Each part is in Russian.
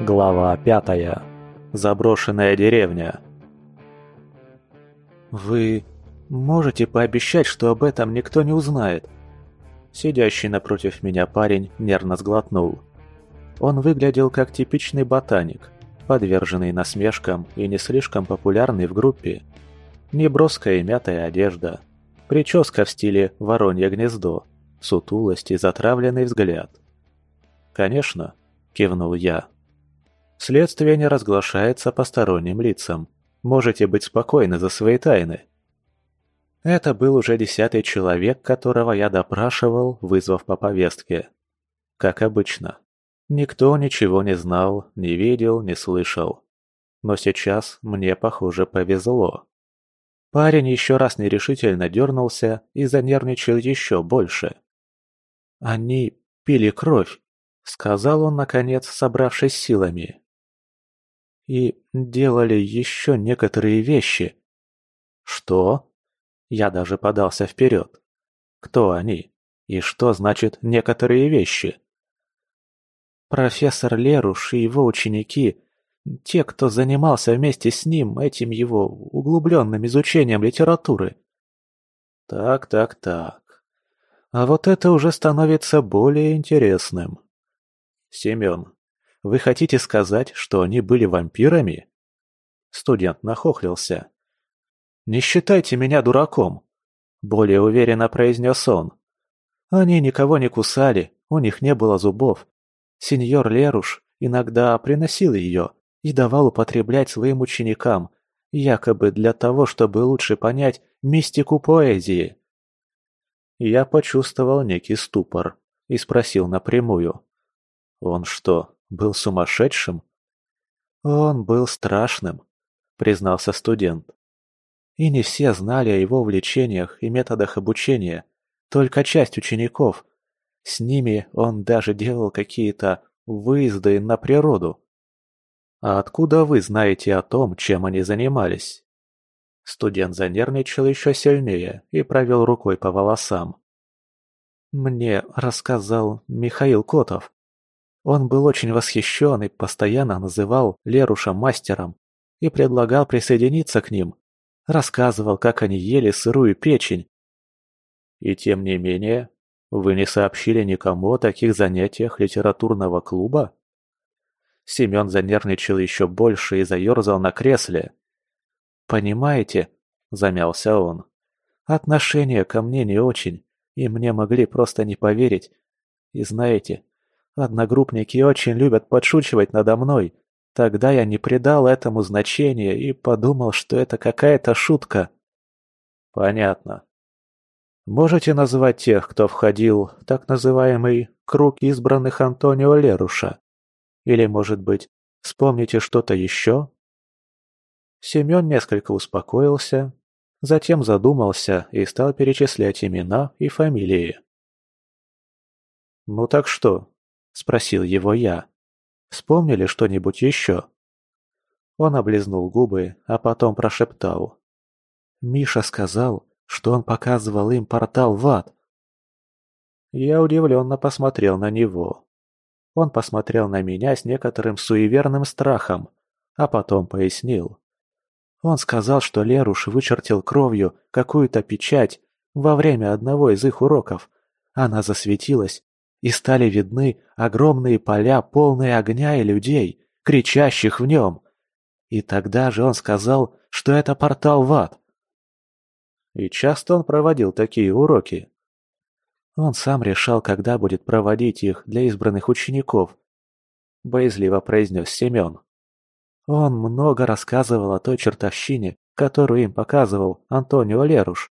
Глава пятая. Заброшенная деревня. «Вы можете пообещать, что об этом никто не узнает?» Сидящий напротив меня парень нервно сглотнул. Он выглядел как типичный ботаник, подверженный насмешкам и не слишком популярный в группе. Неброская и мятая одежда, прическа в стиле «воронье гнездо», сутулость и затравленный взгляд. «Конечно», – кивнул я. «Следствие не разглашается посторонним лицам. Можете быть спокойны за свои тайны». Это был уже десятый человек, которого я допрашивал, вызвав по повестке. Как обычно. Никто ничего не знал, не видел, не слышал. Но сейчас мне, похоже, повезло. Парень еще раз нерешительно дернулся и занервничал еще больше. «Они пили кровь», — сказал он, наконец, собравшись силами. «И делали еще некоторые вещи». «Что?» Я даже подался вперед. «Кто они? И что значит «некоторые вещи»?» Профессор Леруш и его ученики, те, кто занимался вместе с ним этим его углубленным изучением литературы. Так, так, так. А вот это уже становится более интересным. Семен, вы хотите сказать, что они были вампирами? Студент нахохлился. «Не считайте меня дураком», — более уверенно произнес он. «Они никого не кусали, у них не было зубов. Сеньор Леруш иногда приносил ее и давал употреблять своим ученикам, якобы для того, чтобы лучше понять мистику поэзии. Я почувствовал некий ступор и спросил напрямую. Он что, был сумасшедшим? Он был страшным, признался студент. И не все знали о его увлечениях и методах обучения, только часть учеников. С ними он даже делал какие-то выезды на природу. А откуда вы знаете о том, чем они занимались? Студент занервничал еще сильнее и провел рукой по волосам. Мне рассказал Михаил Котов. Он был очень восхищен и постоянно называл Леруша мастером и предлагал присоединиться к ним. Рассказывал, как они ели сырую печень. И тем не менее, вы не сообщили никому о таких занятиях литературного клуба? Семен занервничал еще больше и заерзал на кресле. «Понимаете?» – замялся он. «Отношение ко мне не очень, и мне могли просто не поверить. И знаете, одногруппники очень любят подшучивать надо мной. Тогда я не придал этому значения и подумал, что это какая-то шутка». «Понятно», Можете назвать тех, кто входил в так называемый «круг избранных Антонио Леруша»? Или, может быть, вспомните что-то еще?» Семен несколько успокоился, затем задумался и стал перечислять имена и фамилии. «Ну так что?» – спросил его я. «Вспомнили что-нибудь еще?» Он облизнул губы, а потом прошептал. «Миша сказал, что он показывал им портал в ад. Я удивленно посмотрел на него. Он посмотрел на меня с некоторым суеверным страхом, а потом пояснил. Он сказал, что Леруш вычертил кровью какую-то печать во время одного из их уроков. Она засветилась, и стали видны огромные поля, полные огня и людей, кричащих в нем. И тогда же он сказал, что это портал в ад. И часто он проводил такие уроки. Он сам решал, когда будет проводить их для избранных учеников. Боязливо произнес Семен. Он много рассказывал о той чертовщине, которую им показывал Антонио Леруш,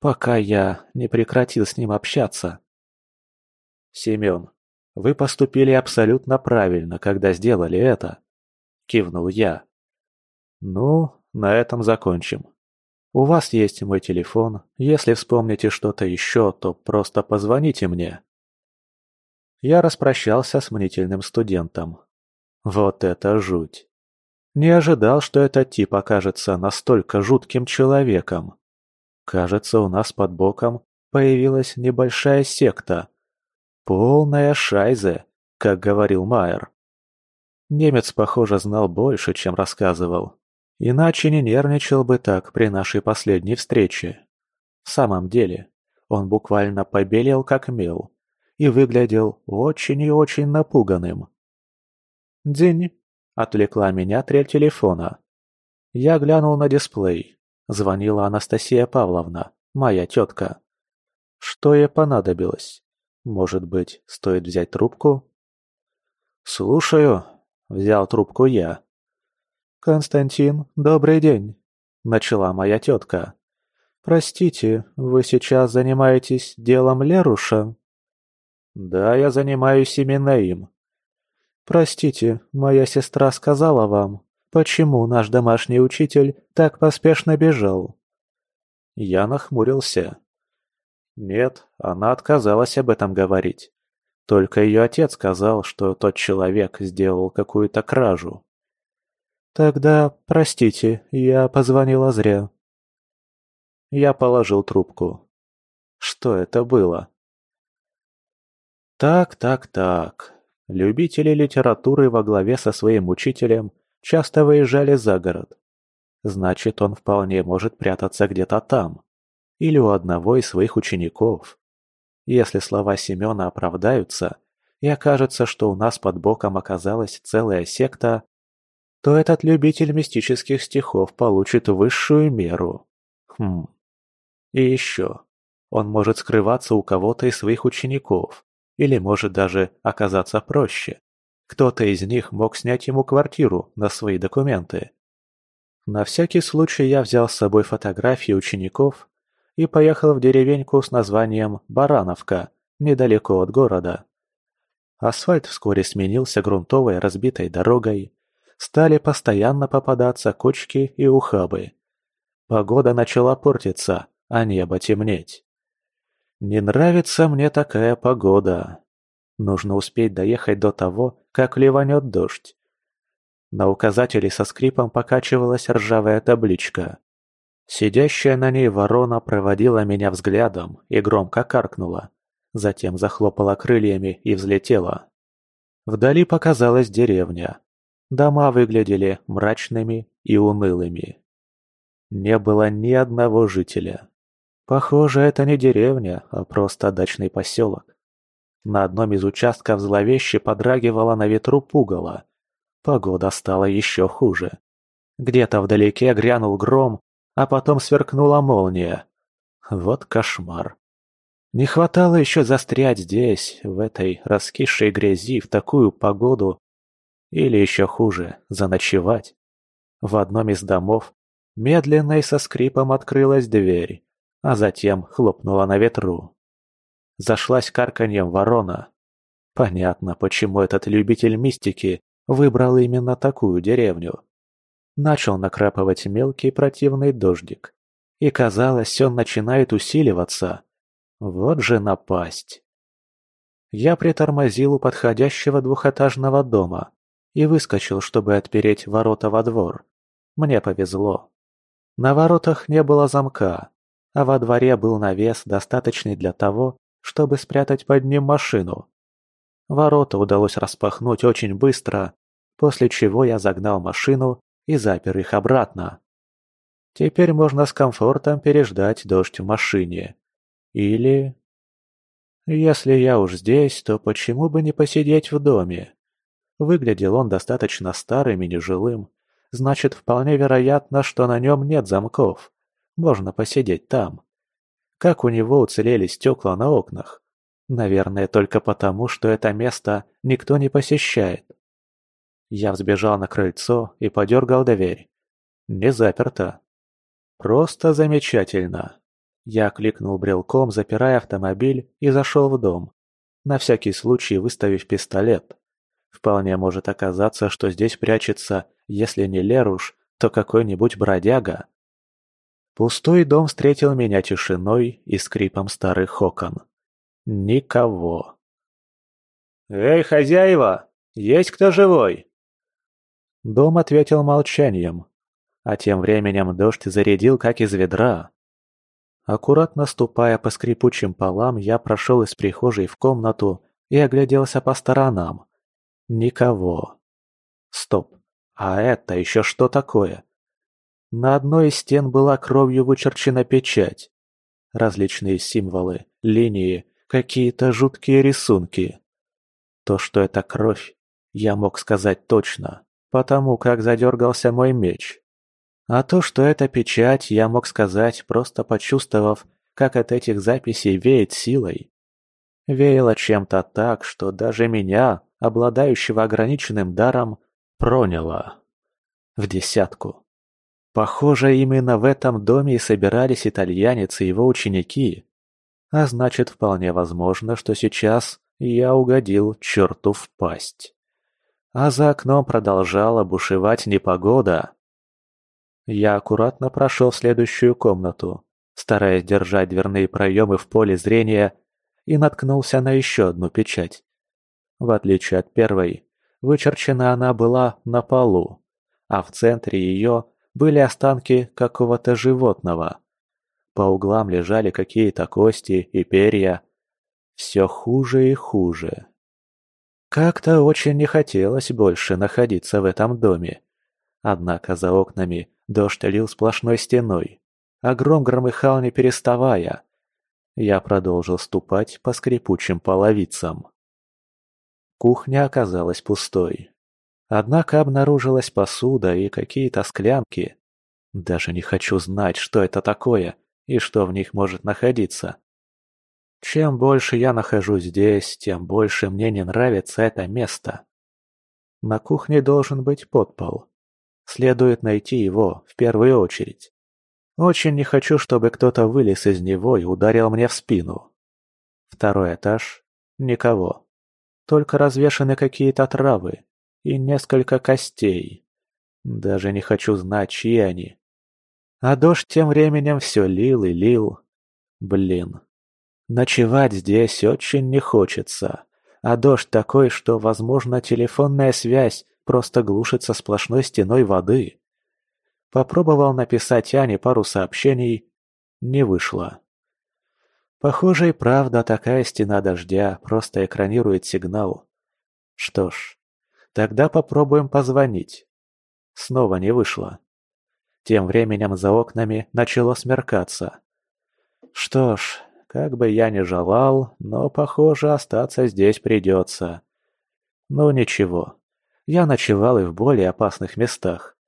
пока я не прекратил с ним общаться. Семен, вы поступили абсолютно правильно, когда сделали это, кивнул я. Ну, на этом закончим. У вас есть мой телефон. Если вспомните что-то еще, то просто позвоните мне. Я распрощался с мнительным студентом. Вот это жуть. Не ожидал, что этот тип окажется настолько жутким человеком. Кажется, у нас под боком появилась небольшая секта. Полная шайзе, как говорил Майер. Немец, похоже, знал больше, чем рассказывал. Иначе не нервничал бы так при нашей последней встрече. В самом деле, он буквально побелел как мел и выглядел очень и очень напуганным. «День!» – отвлекла меня трель телефона. Я глянул на дисплей. Звонила Анастасия Павловна, моя тетка. Что ей понадобилось? Может быть, стоит взять трубку? «Слушаю», — взял трубку я. «Константин, добрый день», — начала моя тетка. «Простите, вы сейчас занимаетесь делом Леруша?» «Да, я занимаюсь именно им». «Простите, моя сестра сказала вам, почему наш домашний учитель так поспешно бежал?» Я нахмурился. Нет, она отказалась об этом говорить. Только ее отец сказал, что тот человек сделал какую-то кражу. «Тогда, простите, я позвонила зря». Я положил трубку. Что это было? Так, так, так. Любители литературы во главе со своим учителем часто выезжали за город. Значит, он вполне может прятаться где-то там. Или у одного из своих учеников. Если слова Семена оправдаются, и окажется, что у нас под боком оказалась целая секта, то этот любитель мистических стихов получит высшую меру. Хм. И еще. Он может скрываться у кого-то из своих учеников, или может даже оказаться проще. Кто-то из них мог снять ему квартиру на свои документы. На всякий случай я взял с собой фотографии учеников и поехал в деревеньку с названием Барановка, недалеко от города. Асфальт вскоре сменился грунтовой разбитой дорогой. Стали постоянно попадаться кочки и ухабы. Погода начала портиться, а небо темнеть. Не нравится мне такая погода. Нужно успеть доехать до того, как ливанет дождь. На указателе со скрипом покачивалась ржавая табличка. Сидящая на ней ворона проводила меня взглядом и громко каркнула. Затем захлопала крыльями и взлетела. Вдали показалась деревня. Дома выглядели мрачными и унылыми. Не было ни одного жителя. Похоже, это не деревня, а просто дачный поселок. На одном из участков зловеще подрагивала на ветру пугало. Погода стала еще хуже. Где-то вдалеке грянул гром, а потом сверкнула молния. Вот кошмар. Не хватало еще застрять здесь, в этой раскисшей грязи, в такую погоду. Или еще хуже, заночевать. В одном из домов медленно и со скрипом открылась дверь, а затем хлопнула на ветру. Зашлась карканьем ворона. Понятно, почему этот любитель мистики выбрал именно такую деревню. Начал накрапывать мелкий противный дождик. И казалось, он начинает усиливаться. Вот же напасть. Я притормозил у подходящего двухэтажного дома и выскочил, чтобы отпереть ворота во двор. Мне повезло. На воротах не было замка, а во дворе был навес, достаточный для того, чтобы спрятать под ним машину. Ворота удалось распахнуть очень быстро, после чего я загнал машину и запер их обратно. Теперь можно с комфортом переждать дождь в машине. Или... Если я уж здесь, то почему бы не посидеть в доме? Выглядел он достаточно старым и нежилым. Значит, вполне вероятно, что на нем нет замков. Можно посидеть там. Как у него уцелели стекла на окнах? Наверное, только потому, что это место никто не посещает. Я взбежал на крыльцо и подергал дверь. Не заперто. Просто замечательно. Я кликнул брелком, запирая автомобиль, и зашел в дом, на всякий случай выставив пистолет. Вполне может оказаться, что здесь прячется, если не Леруш, то какой-нибудь бродяга. Пустой дом встретил меня тишиной и скрипом старых окон. Никого. «Эй, хозяева, есть кто живой?» Дом ответил молчанием, а тем временем дождь зарядил, как из ведра. Аккуратно ступая по скрипучим полам, я прошел из прихожей в комнату и огляделся по сторонам. Никого. Стоп, а это еще что такое? На одной из стен была кровью вычерчена печать. Различные символы, линии, какие-то жуткие рисунки. То, что это кровь, я мог сказать точно, потому как задергался мой меч. А то, что это печать, я мог сказать, просто почувствовав, как от этих записей веет силой. Веяло чем-то так, что даже меня, обладающего ограниченным даром, проняло. В десятку. Похоже, именно в этом доме и собирались итальянец и его ученики. А значит, вполне возможно, что сейчас я угодил черту в пасть. А за окном продолжала бушевать непогода. Я аккуратно прошел в следующую комнату, стараясь держать дверные проемы в поле зрения, и наткнулся на еще одну печать. В отличие от первой, вычерчена она была на полу, а в центре ее были останки какого-то животного. По углам лежали какие-то кости и перья. Все хуже и хуже. Как-то очень не хотелось больше находиться в этом доме. Однако за окнами дождь лил сплошной стеной, а гром громыхал не переставая. Я продолжил ступать по скрипучим половицам. Кухня оказалась пустой. Однако обнаружилась посуда и какие-то склянки. Даже не хочу знать, что это такое и что в них может находиться. Чем больше я нахожусь здесь, тем больше мне не нравится это место. На кухне должен быть подпол. Следует найти его в первую очередь. Очень не хочу, чтобы кто-то вылез из него и ударил мне в спину. Второй этаж. Никого. Только развешаны какие-то травы, и несколько костей. Даже не хочу знать, чьи они. А дождь тем временем все лил и лил. Блин. Ночевать здесь очень не хочется. А дождь такой, что, возможно, телефонная связь просто глушится сплошной стеной воды. Попробовал написать Ане пару сообщений. Не вышло. Похоже и правда такая стена дождя просто экранирует сигнал. Что ж, Тогда попробуем позвонить. Снова не вышло. Тем временем за окнами начало смеркаться. Что ж, как бы я ни желал, но, похоже, остаться здесь придется. Ну ничего, я ночевал и в более опасных местах.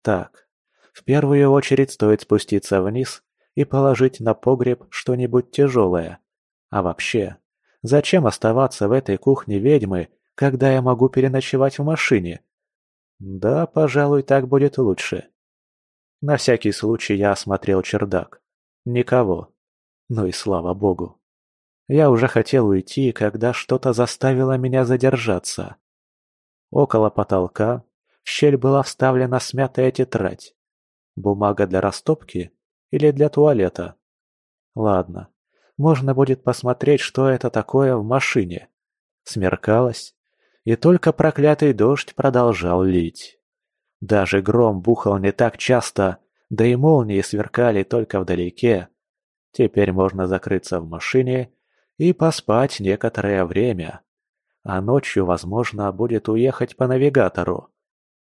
Так, в первую очередь стоит спуститься вниз и положить на погреб что-нибудь тяжелое. А вообще, зачем оставаться в этой кухне ведьмы, когда я могу переночевать в машине. Да, пожалуй, так будет лучше. На всякий случай я осмотрел чердак. Никого. Ну и слава богу. Я уже хотел уйти, когда что-то заставило меня задержаться. Около потолка в щель была вставлена смятая тетрадь. Бумага для растопки или для туалета? Ладно, можно будет посмотреть, что это такое в машине. Смеркалось, и только проклятый дождь продолжал лить. Даже гром бухал не так часто, да и молнии сверкали только вдалеке. Теперь можно закрыться в машине и поспать некоторое время. А ночью, возможно, будет уехать по навигатору.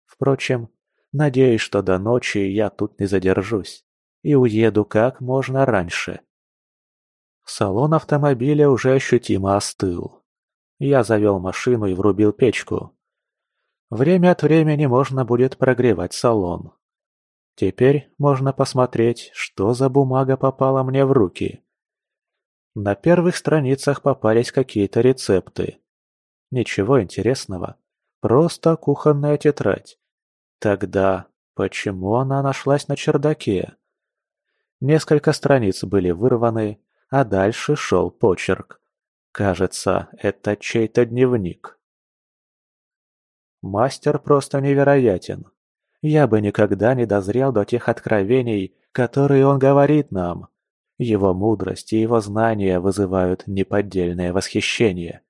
Впрочем, надеюсь, что до ночи я тут не задержусь и уеду как можно раньше. Салон автомобиля уже ощутимо остыл. Я завел машину и врубил печку. Время от времени можно будет прогревать салон. Теперь можно посмотреть, что за бумага попала мне в руки. На первых страницах попались какие-то рецепты. Ничего интересного, просто кухонная тетрадь. Тогда почему она нашлась на чердаке? Несколько страниц были вырваны, а дальше шел почерк. Кажется, это чей-то дневник. Мастер просто невероятен. Я бы никогда не дозрел до тех откровений, которые он говорит нам. Его мудрость и его знания вызывают неподдельное восхищение.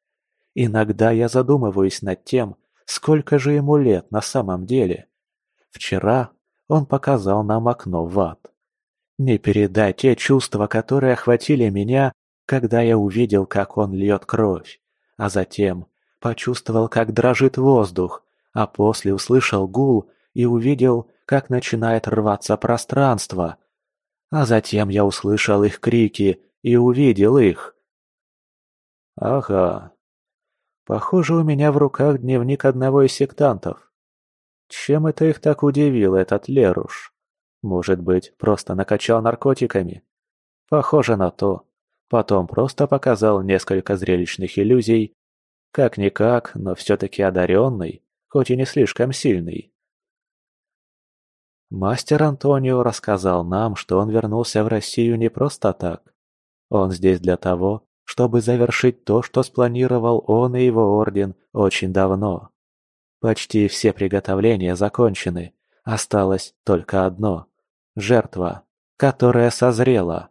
Иногда я задумываюсь над тем, сколько же ему лет на самом деле. Вчера он показал нам окно в ад. Не передать те чувства, которые охватили меня, когда я увидел, как он льет кровь, а затем почувствовал, как дрожит воздух, а после услышал гул и увидел, как начинает рваться пространство. А затем я услышал их крики и увидел их. Ага. Похоже, у меня в руках дневник одного из сектантов. Чем это их так удивил, этот Леруш? Может быть, просто накачал наркотиками? Похоже на то. Потом просто показал несколько зрелищных иллюзий. Как-никак, но все-таки одаренный, хоть и не слишком сильный. Мастер Антонио рассказал нам, что он вернулся в Россию не просто так. Он здесь для того, чтобы завершить то, что спланировал он и его орден очень давно. Почти все приготовления закончены, осталось только одно – жертва, которая созрела.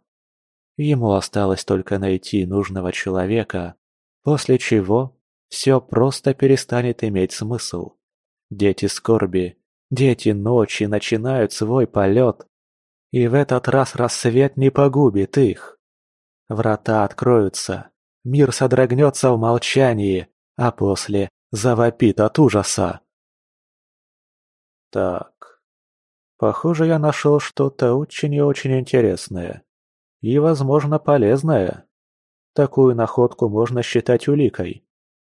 Ему осталось только найти нужного человека, после чего все просто перестанет иметь смысл. Дети скорби, дети ночи начинают свой полет, и в этот раз рассвет не погубит их. Врата откроются, мир содрогнется в молчании, а после завопит от ужаса. Так, похоже, я нашел что-то очень и очень интересное. И, возможно, полезное. Такую находку можно считать уликой.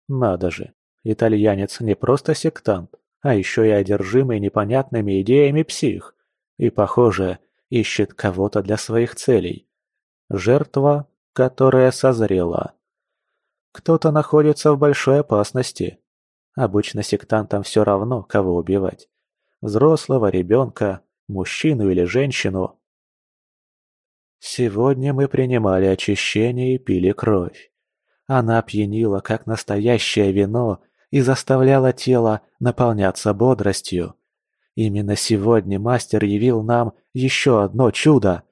Надо же, итальянец не просто сектант, а еще и одержимый непонятными идеями псих. И, похоже, ищет кого-то для своих целей. Жертва, которая созрела. Кто-то находится в большой опасности. Обычно сектантам все равно, кого убивать. Взрослого, ребенка, мужчину или женщину. Сегодня мы принимали очищение и пили кровь. Она пьянила, как настоящее вино, и заставляла тело наполняться бодростью. Именно сегодня мастер явил нам еще одно чудо.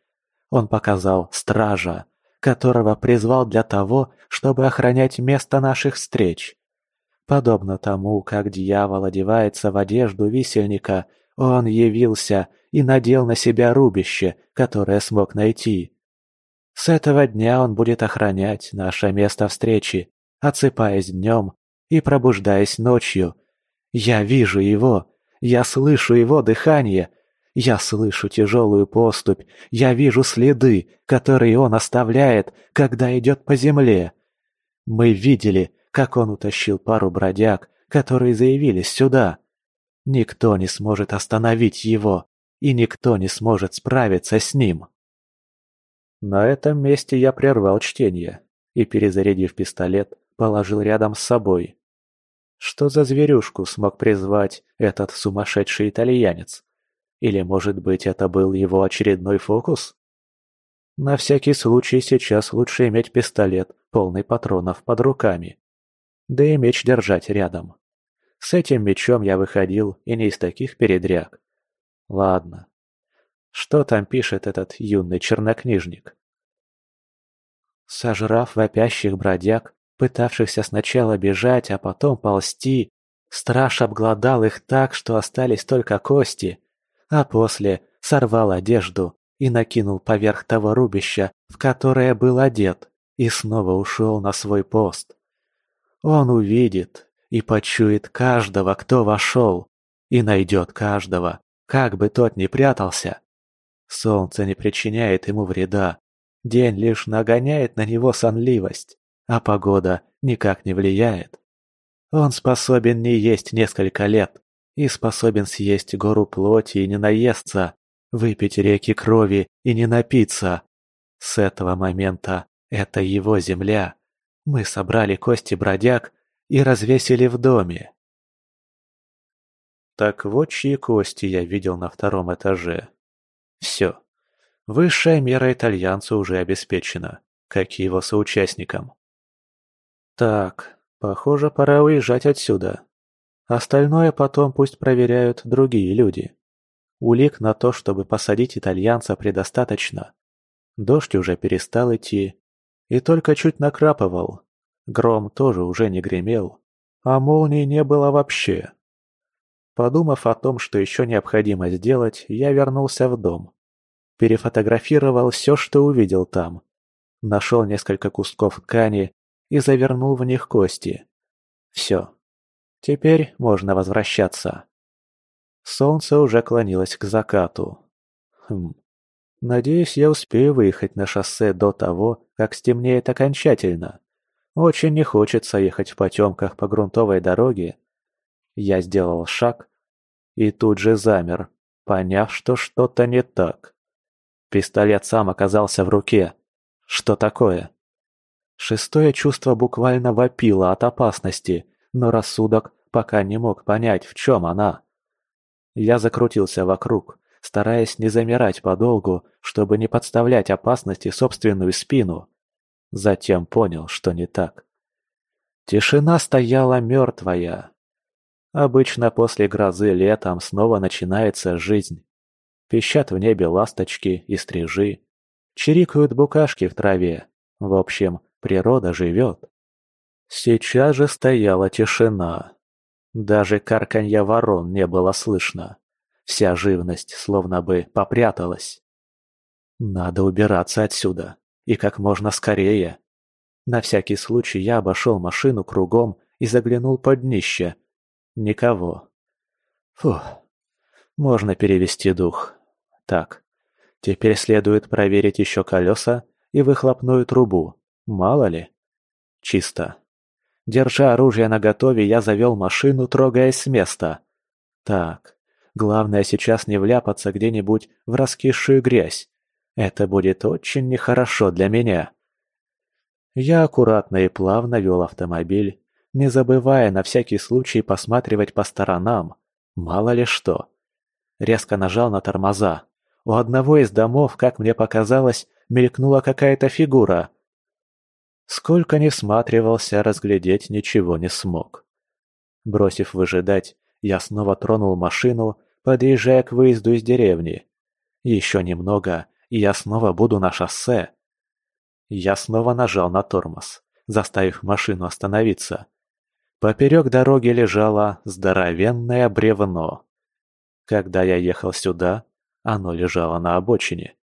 Он показал стража, которого призвал для того, чтобы охранять место наших встреч. Подобно тому, как дьявол одевается в одежду висельника, он явился и надел на себя рубище, которое смог найти. С этого дня он будет охранять наше место встречи, отсыпаясь днем и пробуждаясь ночью. Я вижу его, я слышу его дыхание, я слышу тяжелую поступь, я вижу следы, которые он оставляет, когда идет по земле. Мы видели, как он утащил пару бродяг, которые заявились сюда. Никто не сможет остановить его, и никто не сможет справиться с ним. На этом месте я прервал чтение и, перезарядив пистолет, положил рядом с собой. Что за зверюшку смог призвать этот сумасшедший итальянец? Или, может быть, это был его очередной фокус? На всякий случай сейчас лучше иметь пистолет, полный патронов под руками. Да и меч держать рядом. С этим мечом я выходил и не из таких передряг. Ладно. Что там пишет этот юный чернокнижник? Сожрав вопящих бродяг, пытавшихся сначала бежать, а потом ползти, страж обглодал их так, что остались только кости, а после сорвал одежду и накинул поверх того рубища, в которое был одет, и снова ушел на свой пост. Он увидит и почует каждого, кто вошел, и найдет каждого, как бы тот ни прятался. Солнце не причиняет ему вреда, день лишь нагоняет на него сонливость, а погода никак не влияет. Он способен не есть несколько лет и способен съесть гору плоти и не наесться, выпить реки крови и не напиться. С этого момента это его земля. Мы собрали кости бродяг и развесили в доме. Так вот чьи кости я видел на втором этаже. Все. Высшая мера итальянца уже обеспечена, как и его соучастникам. Так, похоже, пора уезжать отсюда. Остальное потом пусть проверяют другие люди. Улик на то, чтобы посадить итальянца, предостаточно. Дождь уже перестал идти. И только чуть накрапывал. Гром тоже уже не гремел. А молнии не было вообще. Подумав о том, что еще необходимо сделать, я вернулся в дом. Перефотографировал все, что увидел там. Нашел несколько кусков ткани и завернул в них кости. Все. Теперь можно возвращаться. Солнце уже клонилось к закату. Хм. Надеюсь, я успею выехать на шоссе до того, как стемнеет окончательно. Очень не хочется ехать в потемках по грунтовой дороге. Я сделал шаг и тут же замер, поняв, что что-то не так. Пистолет сам оказался в руке. Что такое? Шестое чувство буквально вопило от опасности, но рассудок пока не мог понять, в чем она. Я закрутился вокруг, стараясь не замирать подолгу, чтобы не подставлять опасности собственную спину. Затем понял, что не так. Тишина стояла мертвая. Обычно после грозы летом снова начинается жизнь. Пищат в небе ласточки и стрижи. Чирикают букашки в траве. В общем, природа живет. Сейчас же стояла тишина. Даже карканья ворон не было слышно. Вся живность словно бы попряталась. Надо убираться отсюда. И как можно скорее. На всякий случай я обошел машину кругом и заглянул под днище. Никого. Фух. Можно перевести дух. Так. Теперь следует проверить еще колеса и выхлопную трубу. Мало ли. Чисто. Держа оружие наготове, я завел машину, трогаясь с места. Так, главное сейчас не вляпаться где-нибудь в раскисшую грязь. Это будет очень нехорошо для меня. Я аккуратно и плавно вел автомобиль, не забывая на всякий случай посматривать по сторонам. Мало ли что. Резко нажал на тормоза. У одного из домов, как мне показалось, мелькнула какая-то фигура. Сколько ни всматривался, разглядеть ничего не смог. Бросив выжидать, я снова тронул машину, подъезжая к выезду из деревни. Еще немного, и я снова буду на шоссе. Я снова нажал на тормоз, заставив машину остановиться. Поперек дороги лежало здоровенное бревно. Когда я ехал сюда, оно лежало на обочине.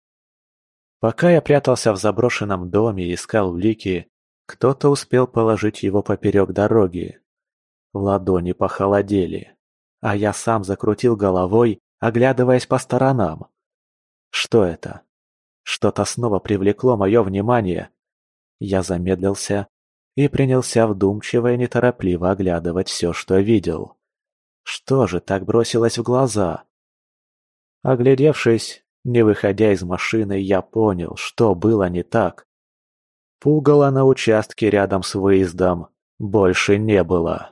Пока я прятался в заброшенном доме и искал улики, кто-то успел положить его поперек дороги. Ладони похолодели, а я сам закрутил головой, оглядываясь по сторонам. Что это? Что-то снова привлекло мое внимание. Я замедлился и принялся вдумчиво и неторопливо оглядывать все, что видел. Что же так бросилось в глаза? Оглядевшись, не выходя из машины, я понял, что было не так. Пугала на участке рядом с выездом больше не было.